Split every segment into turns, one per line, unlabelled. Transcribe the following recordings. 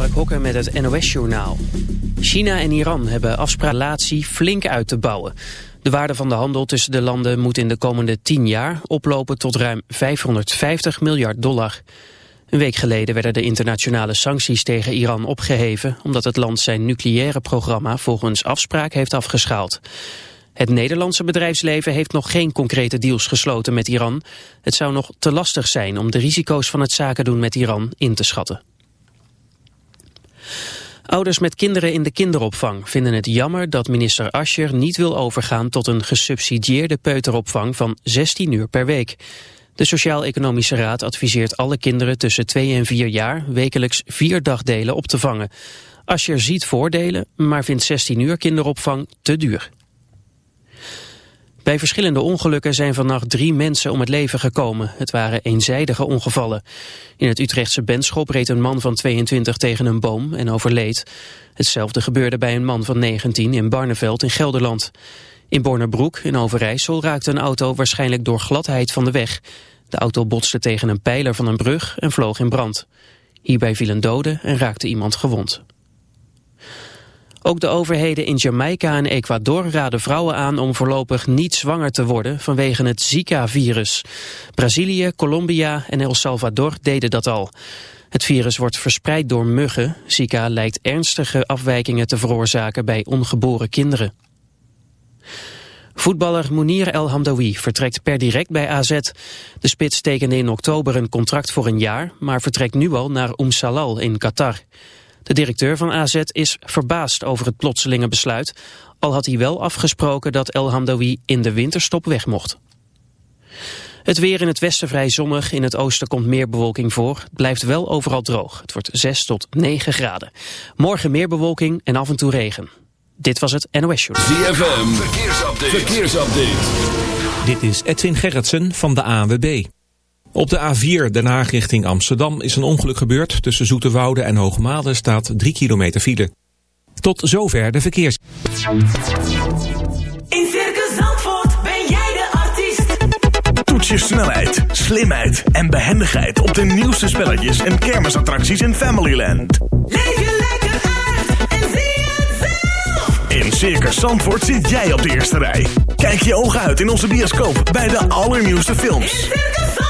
Mark met het NOS-journaal. China en Iran hebben afspraak flink uit te bouwen. De waarde van de handel tussen de landen moet in de komende 10 jaar oplopen tot ruim 550 miljard dollar. Een week geleden werden de internationale sancties tegen Iran opgeheven... omdat het land zijn nucleaire programma volgens afspraak heeft afgeschaald. Het Nederlandse bedrijfsleven heeft nog geen concrete deals gesloten met Iran. Het zou nog te lastig zijn om de risico's van het zaken doen met Iran in te schatten. Ouders met kinderen in de kinderopvang vinden het jammer dat minister Ascher niet wil overgaan tot een gesubsidieerde peuteropvang van 16 uur per week. De Sociaal-Economische Raad adviseert alle kinderen tussen 2 en 4 jaar wekelijks vier dagdelen op te vangen. Ascher ziet voordelen, maar vindt 16 uur kinderopvang te duur. Bij verschillende ongelukken zijn vannacht drie mensen om het leven gekomen. Het waren eenzijdige ongevallen. In het Utrechtse Benschop reed een man van 22 tegen een boom en overleed. Hetzelfde gebeurde bij een man van 19 in Barneveld in Gelderland. In Bornerbroek in Overijssel raakte een auto waarschijnlijk door gladheid van de weg. De auto botste tegen een pijler van een brug en vloog in brand. Hierbij viel een dode en raakte iemand gewond. Ook de overheden in Jamaica en Ecuador raden vrouwen aan om voorlopig niet zwanger te worden vanwege het Zika-virus. Brazilië, Colombia en El Salvador deden dat al. Het virus wordt verspreid door muggen. Zika lijkt ernstige afwijkingen te veroorzaken bij ongeboren kinderen. Voetballer Mounir El Hamdawi vertrekt per direct bij AZ. De spits tekende in oktober een contract voor een jaar, maar vertrekt nu al naar Umm Salal in Qatar. De directeur van AZ is verbaasd over het plotselinge besluit, al had hij wel afgesproken dat El Hamdawi in de winterstop weg mocht. Het weer in het westen vrij zonnig, in het oosten komt meer bewolking voor. Het blijft wel overal droog. Het wordt 6 tot 9 graden. Morgen meer bewolking en af en toe regen. Dit was het NOS Show.
ZFM, verkeersupdate. verkeersupdate.
Dit is Edwin Gerritsen van de ANWB. Op de A4 Den Haag richting Amsterdam is een ongeluk gebeurd. Tussen Zoeterwoude en Hoogmade staat 3 kilometer file. Tot zover de verkeers.
In Circus Zandvoort ben jij de artiest.
Toets je snelheid, slimheid en behendigheid op de nieuwste spelletjes en kermisattracties in Familyland.
Leef je lekker uit en zie het zelf.
In Circus Zandvoort zit jij op de eerste rij. Kijk je ogen uit in onze bioscoop bij de allernieuwste
In
films.
Circus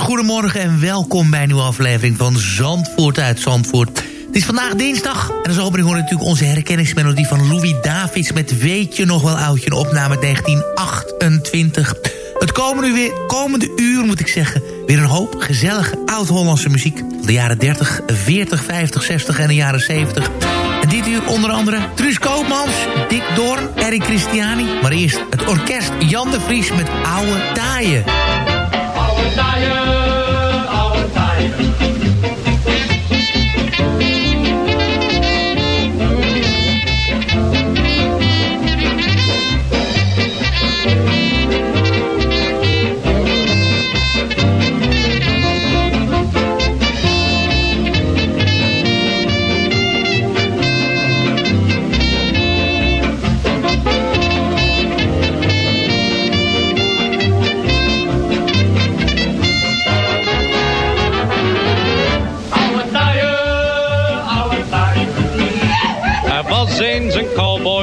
Goedemorgen en welkom bij een nieuwe aflevering van Zandvoort uit Zandvoort. Het is vandaag dinsdag en als opening hoor natuurlijk onze herkenningsmelodie van Louis Davids... met Weet je nog wel oudje, een opname 1928. Het komende, weer, komende uur moet ik zeggen, weer een hoop gezellige oud-Hollandse muziek. Van de jaren 30, 40, 50, 60 en de jaren 70... En dit uur onder andere Truus Koopmans, Dick Doorn, Eric Christiani. Maar eerst het orkest Jan de Vries met Oude Taaien.
Oude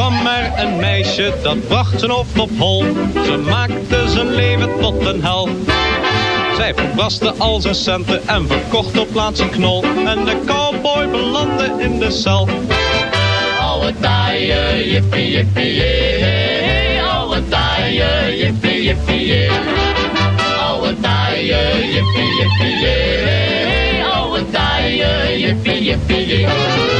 Kwam er een meisje, dat bracht zijn hoofd op hol. Ze maakte zijn leven tot een hel. Zij verbraste al zijn centen en verkocht op plaats knol. En de cowboy belandde in de cel.
Oude taaie, jippie, jippie, jee. Oude taaie, jippie, jippie, jee. Oude taaie, jippie, jippie, jee. Oude taaie, jippie, jippie, jee.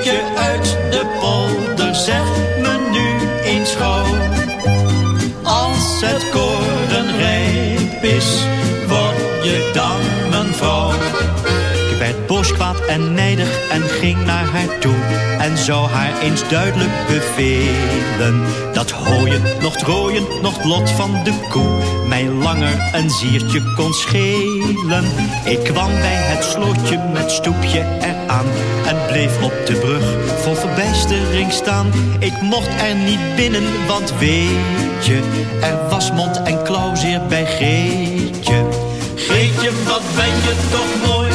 en nijdig en ging naar haar toe. En zou haar eens duidelijk bevelen. Dat hooien, nog rooien, nog lot van de koe. Mij langer een ziertje kon schelen. Ik kwam bij het slootje met stoepje eraan. En bleef op de brug vol verbijstering staan. Ik mocht er niet binnen, want weet je. Er was mond en klauwzeer bij Greetje. Greetje, wat ben je toch mooi.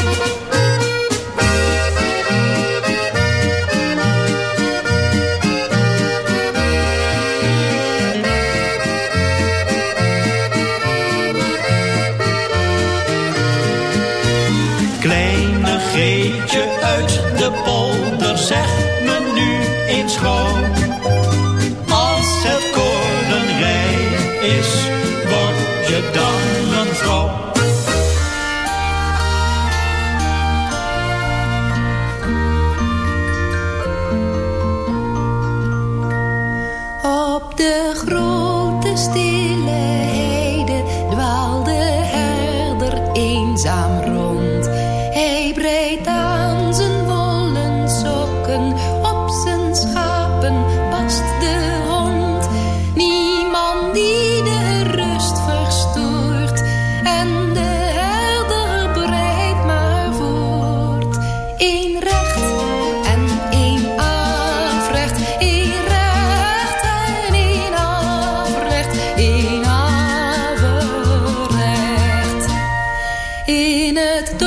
In het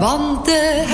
Want de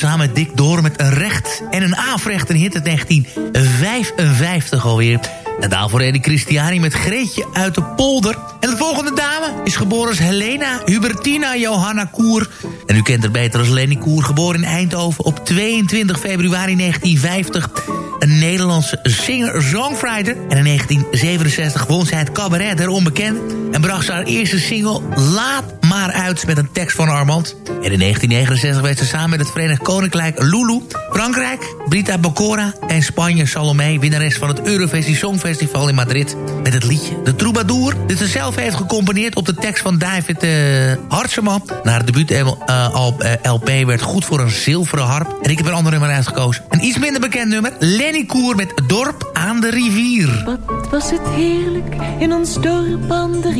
Met Dick Door met een recht en een afrecht. Een hit uit 1955 alweer. En daarvoor Eddie Christiani met Greetje uit de polder. En de volgende dame is geboren als Helena Hubertina Johanna Koer. En u kent haar beter als Lenny Koer. Geboren in Eindhoven op 22 februari 1950. Een Nederlandse singer-songwriter. En in 1967 won zij het cabaret der onbekend. En bracht ze haar eerste single Laat maar uit met een tekst van Armand. En in 1969 werd ze samen met het Verenigd Koninkrijk Lulu, Frankrijk, Brita Bocora en Spanje Salome, winnares van het Eurovisie Songfestival in Madrid, met het liedje De Troubadour. Dit ze zelf heeft gecomponeerd op de tekst van David uh, Hartseman. Na het debuut uh, LP werd goed voor een zilveren harp. En ik heb een ander nummer uitgekozen. Een iets minder bekend nummer, Lenny Koer met Dorp aan de rivier.
Wat was het heerlijk in ons dorp aan de rivier.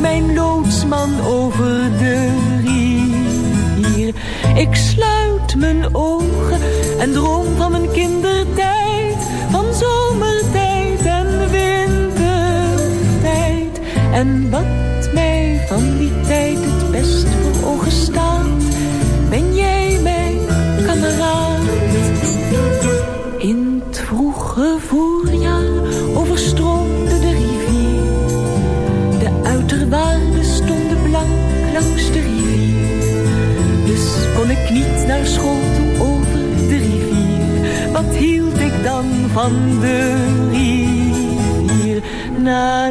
Mijn loodsman over de rivier. Ik sluit mijn ogen en droom van mijn kindertijd. Van zomertijd en wintertijd. En wat mij van die tijd het best voor ogen van de rivier? Na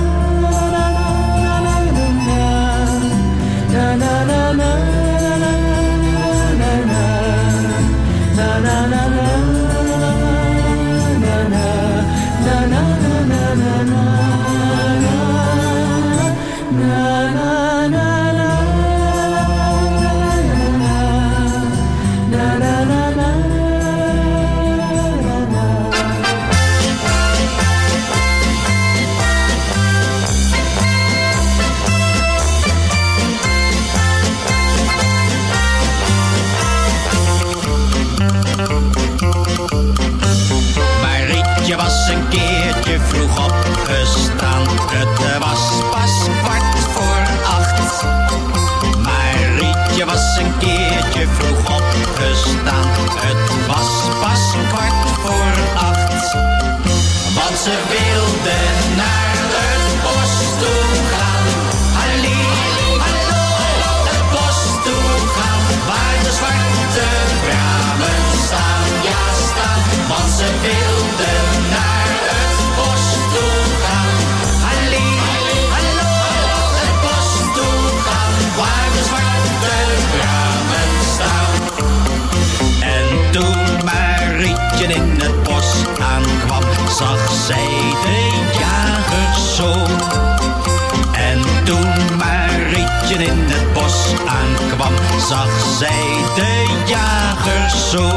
zag zij de jagers zo.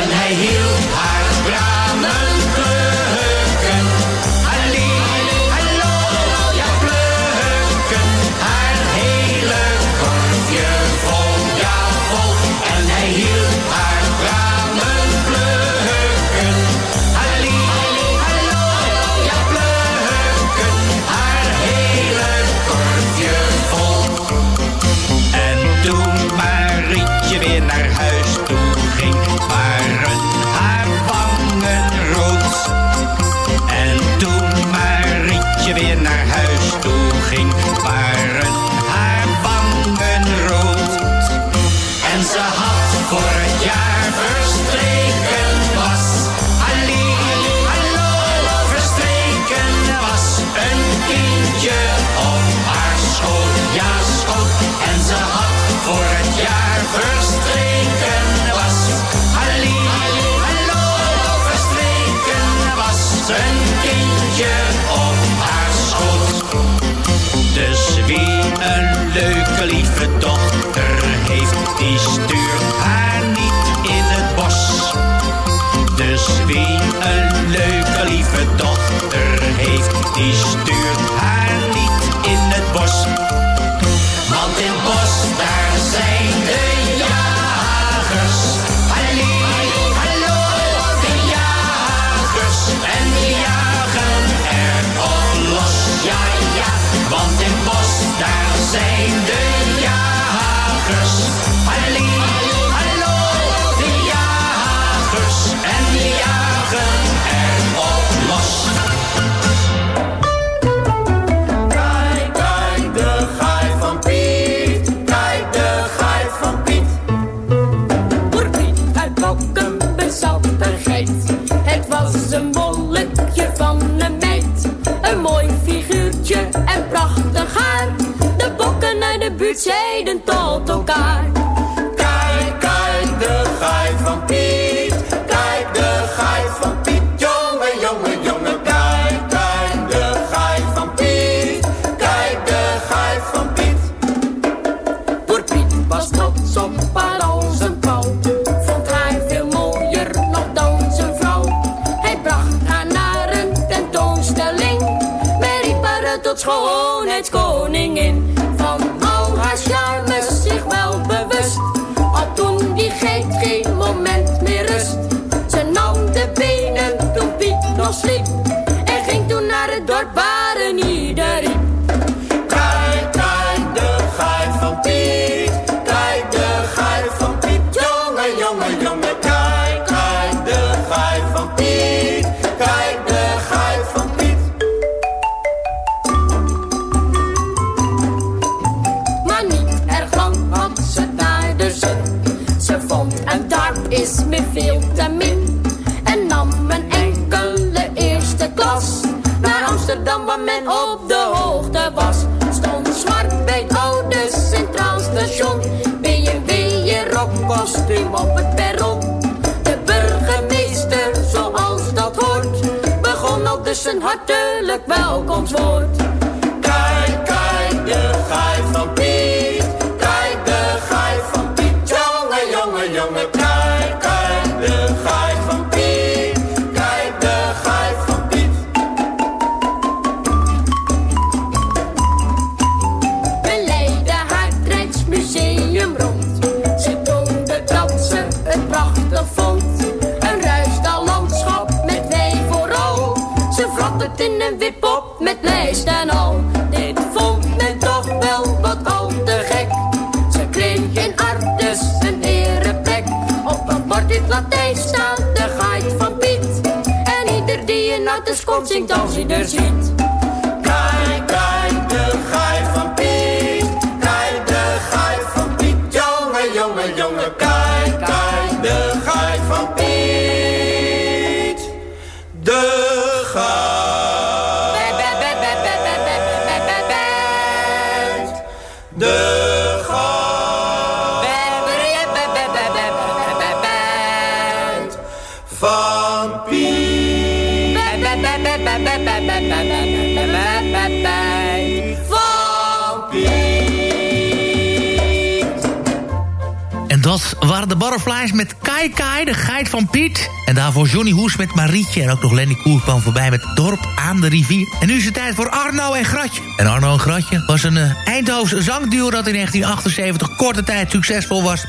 En hij hield haar het
zeden tot elkaar. antwoord. Komt zingt als hij. De
geit van Piet. En daarvoor Johnny Hoes met Marietje. En ook nog Lenny Koer kwam voorbij met Dorp aan de rivier. En nu is het tijd voor Arno en Gratje. En Arno en Gratje was een uh, Eindhovense zangduo... dat in 1978 korte tijd succesvol was...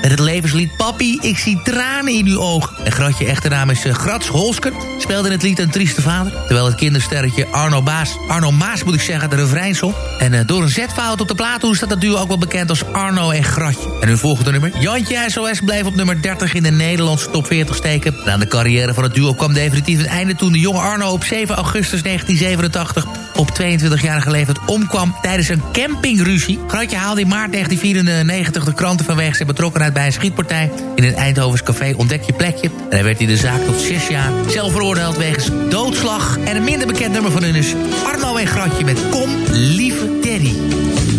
Met het levenslied Papi, ik zie tranen in uw oog. En Gratje echte naam is uh, Grats Holsken. Speelde in het lied Een Trieste Vader. Terwijl het kindersterretje Arno, Baas, Arno Maas, moet ik zeggen, de refrein. En uh, door een zetfout op de plaathoes staat dat duo ook wel bekend als Arno en Gratje. En hun volgende nummer, Jantje SOS, bleef op nummer 30 in de Nederlandse top 40 steken. En aan de carrière van het duo kwam definitief een einde toen de jonge Arno op 7 augustus 1987 op 22-jarige leeftijd omkwam tijdens een campingruzie. Gratje haalde in maart 1994 de kranten vanwege zijn betrokkenheid bij een schietpartij. In een Eindhovens café ontdek je plekje. En hij werd in de zaak tot zes jaar zelf veroordeeld wegens doodslag. En een minder bekend nummer van hun is Arno en Gratje met Kom, lieve Terry.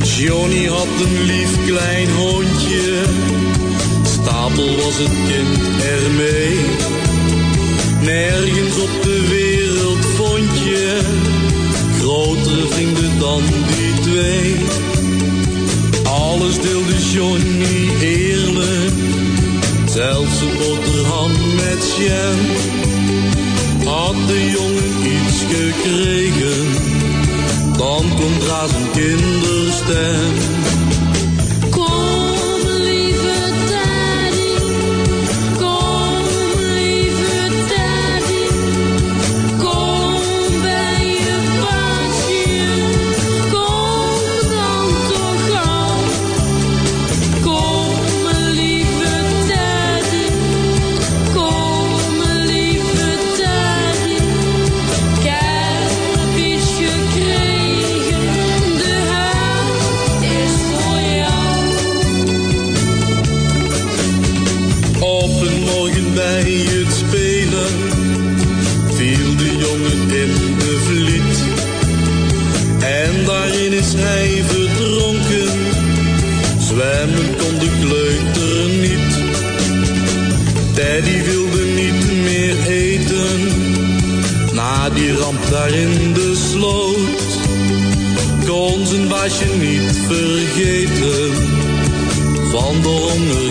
Johnny had een lief klein hondje. Stapel was het kind ermee. Nergens op de wereld vond je grotere vrienden dan die twee. Alles deelde Johnny eerlijk, zelfs een boterham met jam. Had de jongen iets gekregen, dan komt daar zijn kinderstem. Baasje niet vergeten, van de honger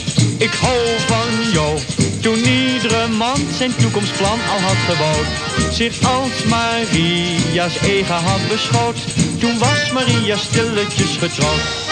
ik hou van jou. Toen iedere man zijn toekomstplan al had gebouwd, zich als Maria's eigen had beschouwd. Toen was Maria stilletjes getrouwd.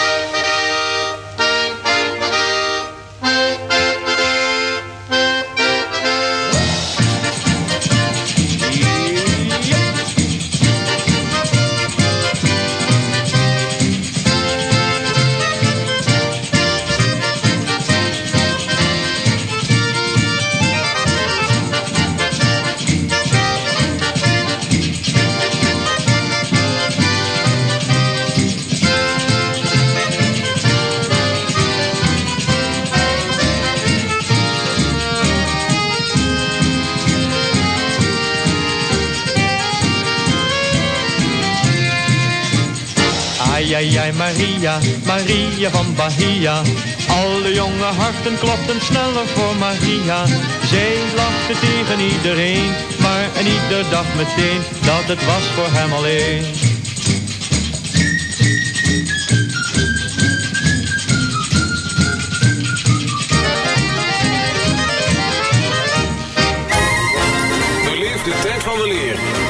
Maria, Maria van Bahia. Alle jonge harten klopten sneller voor Maria. Zij lachte tegen iedereen, maar en ieder dacht meteen dat het was voor hem alleen.
Beleef de tijd van weleer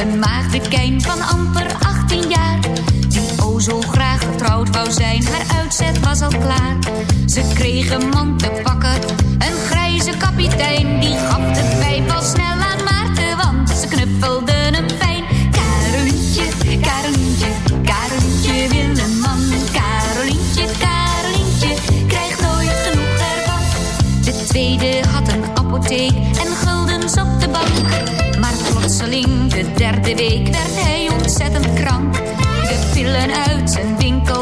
Een maagdekijn van amper 18 jaar. Die o zo graag getrouwd wou zijn, haar uitzet was al klaar. Ze kreeg een man te pakken, een grijze kapitein. Die gaf de pijp al snel aan Maarten, want ze knuffelden hem fijn. Carolientje, Carolientje, Carolientje wil een man. Carolientje, Carolientje, krijgt nooit genoeg ervan. De tweede had een apotheek en plotseling, de derde week, werd hij ontzettend krank. De pillen uit zijn winkel,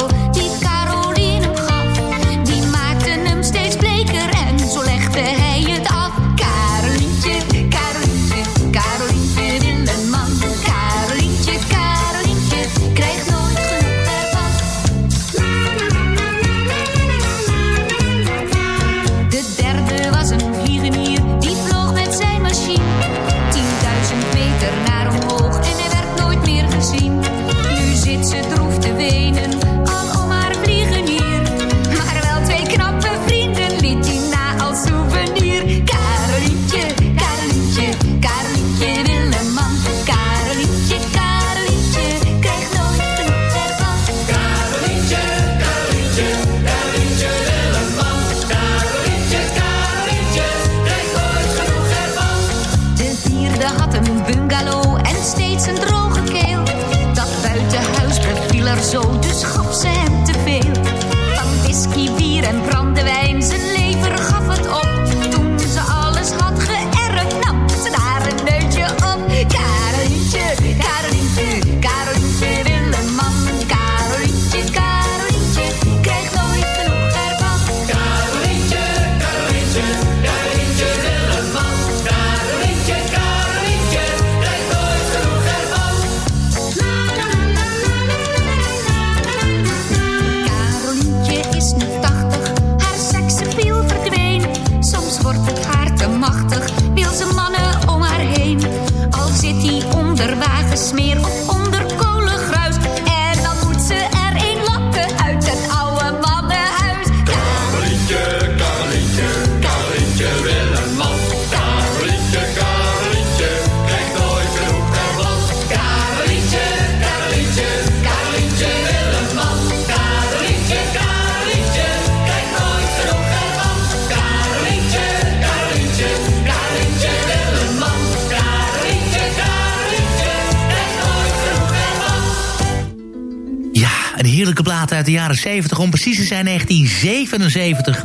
jaren 70, om precies te zijn 1977.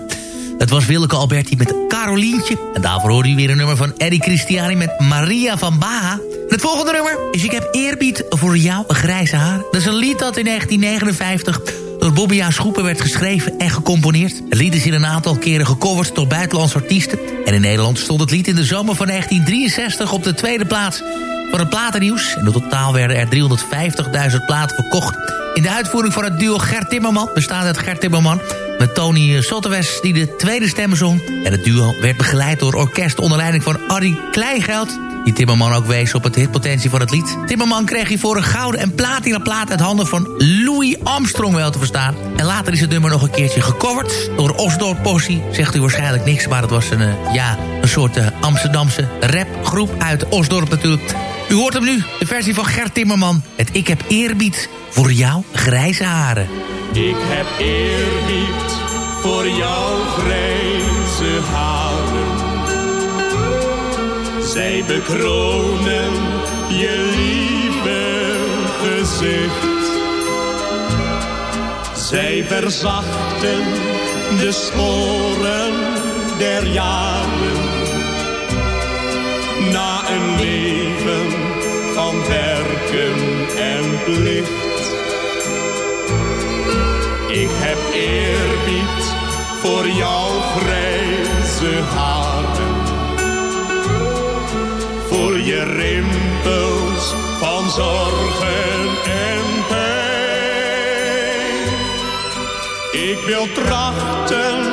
Het was Willeke Alberti met Carolientje. En daarvoor hoorde u weer een nummer van Eddie Christiani met Maria van Baha. Het volgende nummer is Ik heb eerbied voor jou, grijze haar. Dat is een lied dat in 1959 door Bobby A. Schoepen werd geschreven en gecomponeerd. Het lied is in een aantal keren gecoverd door buitenlandse artiesten. En in Nederland stond het lied in de zomer van 1963 op de tweede plaats van het platennieuws. In totaal werden er 350.000 platen verkocht. In de uitvoering van het duo Gert Timmerman, bestaande uit Gert Timmerman... met Tony Sottewes die de tweede stem zong. En het duo werd begeleid door orkest onder leiding van Arie Kleingeld... die Timmerman ook wees op het hitpotentie van het lied. Timmerman kreeg hiervoor een gouden en platina plaat uit handen van Louis Armstrong wel te verstaan. En later is het nummer nog een keertje gecoverd door Osdorp Possie. Zegt u waarschijnlijk niks, maar het was een, eh, ja, een soort eh, Amsterdamse rapgroep uit Osdorp natuurlijk... U hoort hem nu, de versie van Gert Timmerman. Het Ik heb eerbied voor jou, grijze haren.
Ik heb eerbied voor jouw grijze haren. Zij bekronen je lieve gezicht. Zij verzachten de sporen der jaren. Na een leven en plicht. Ik heb eerbied voor jouw grijze haren. je rimpels van zorgen en pijn. Ik wil trachten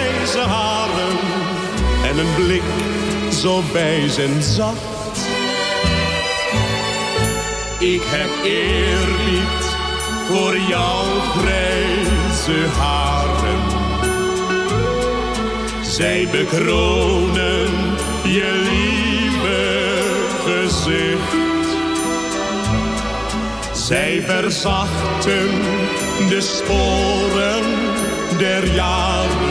en een blik zo wijs en zacht. Ik heb eerbied voor jouw grijze haren. Zij bekronen je lieve gezicht. Zij verzachten de sporen der jaren.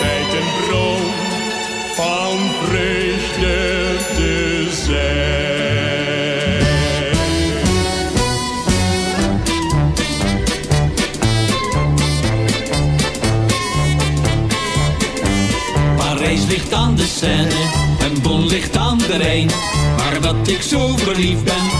Altijd een bron van vreugde te zijn.
Parijs ligt aan de Seine en Bon ligt aan de Rijn. Maar dat ik zo verliefd ben,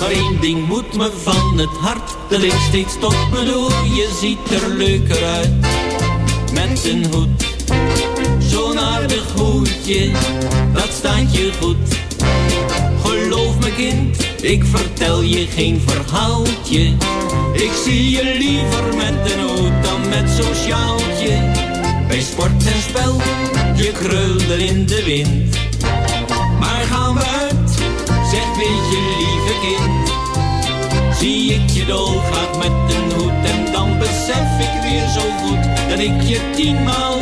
Maar één ding moet me van het hart, dat ik steeds tot me door. Je ziet er leuker uit, met een hoed. Zo'n aardig hoedje, dat staat je goed. Geloof me kind, ik vertel je geen verhaaltje. Ik zie je liever met een hoed dan met zo'n sjaaltje. Bij sport en spel, je krulde in de wind. Maar gaan we uit, zeg weet je Zie ik je dolgraag met een hoed en dan besef ik weer zo goed dat ik je tienmaal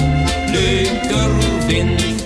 leuker vind.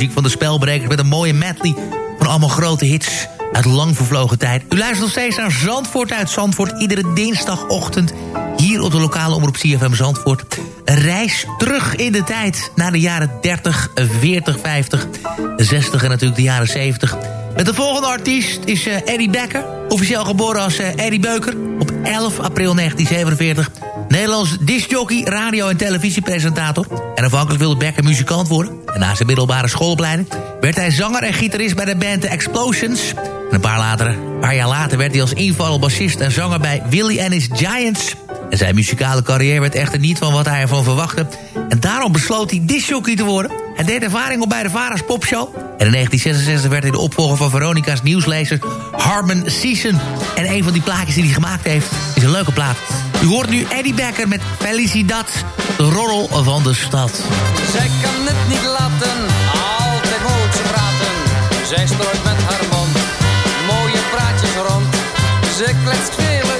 Muziek
van de spelbrekers met een mooie medley... van allemaal grote hits uit lang vervlogen tijd. U luistert nog steeds naar Zandvoort uit Zandvoort... iedere dinsdagochtend hier op de lokale omroep CFM Zandvoort. Een reis terug in de tijd naar de jaren 30, 40, 50, 60 en natuurlijk de jaren 70... Met de volgende artiest is eh, Eddie Becker. Officieel geboren als eh, Eddie Beuker op 11 april 1947. Nederlands discjockey, radio- en televisiepresentator. En afhankelijk wilde Becker muzikant worden. En na zijn middelbare schoolopleiding werd hij zanger en gitarist bij de band The Explosions. En een paar, later, paar jaar later werd hij als invaller bassist en zanger bij Willie and His Giants. En zijn muzikale carrière werd echter niet van wat hij ervan verwachtte. En daarom besloot hij discjockey te worden. Hij deed ervaring op bij de Vara's Popshow. En in 1966 werd hij de opvolger van Veronica's nieuwslezer Harmon Season. En een van die plaatjes die hij gemaakt heeft is een leuke plaat. U hoort nu Eddie Becker met Felicidad, de roddel van de stad.
Zij kan het niet laten, altijd moet ze praten. Zij strooit met haar mond mooie praatjes rond. Ze kletst vele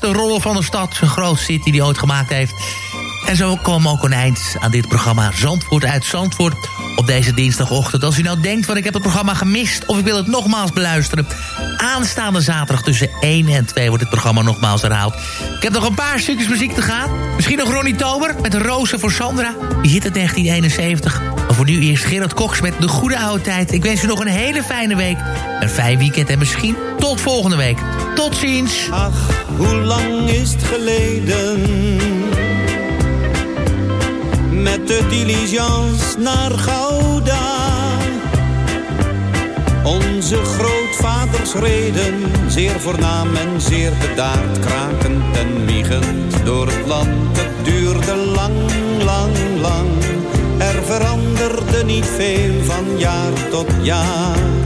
De
rol van de stad. Een groot city die hij ooit gemaakt heeft. En zo kwam ook een eind aan dit programma Zandvoort uit Zandvoort op deze dinsdagochtend. Als u nou denkt van ik heb het programma gemist of ik wil het nogmaals beluisteren. Aanstaande zaterdag tussen 1 en 2 wordt het programma nogmaals herhaald. Ik heb nog een paar stukjes muziek te gaan. Misschien nog Ronnie Tober met Rozen voor Sandra. Die zit in 1971. Maar voor nu eerst Gerard Koks met De Goede Oude Tijd. Ik wens u nog een hele fijne week. Een fijn weekend en misschien tot volgende week. Tot ziens.
Ach, hoe lang is het geleden? Met de diligence naar Gouda. Onze grootvaders reden, zeer voornaam en zeer bedaard. Krakend en wiegend door het land. Het duurde lang, lang, lang. Er veranderde niet veel van jaar tot jaar.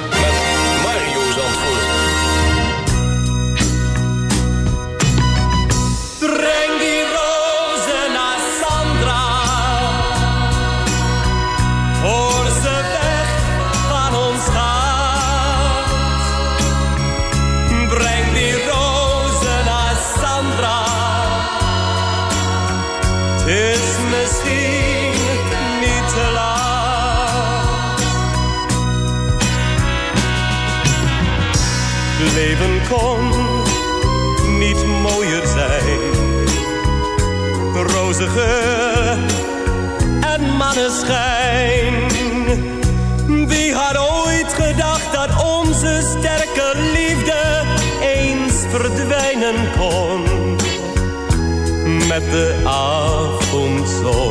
Roze geur en. Wie had ooit gedacht dat onze sterke liefde eens verdwijnen kon? Met de avondzon.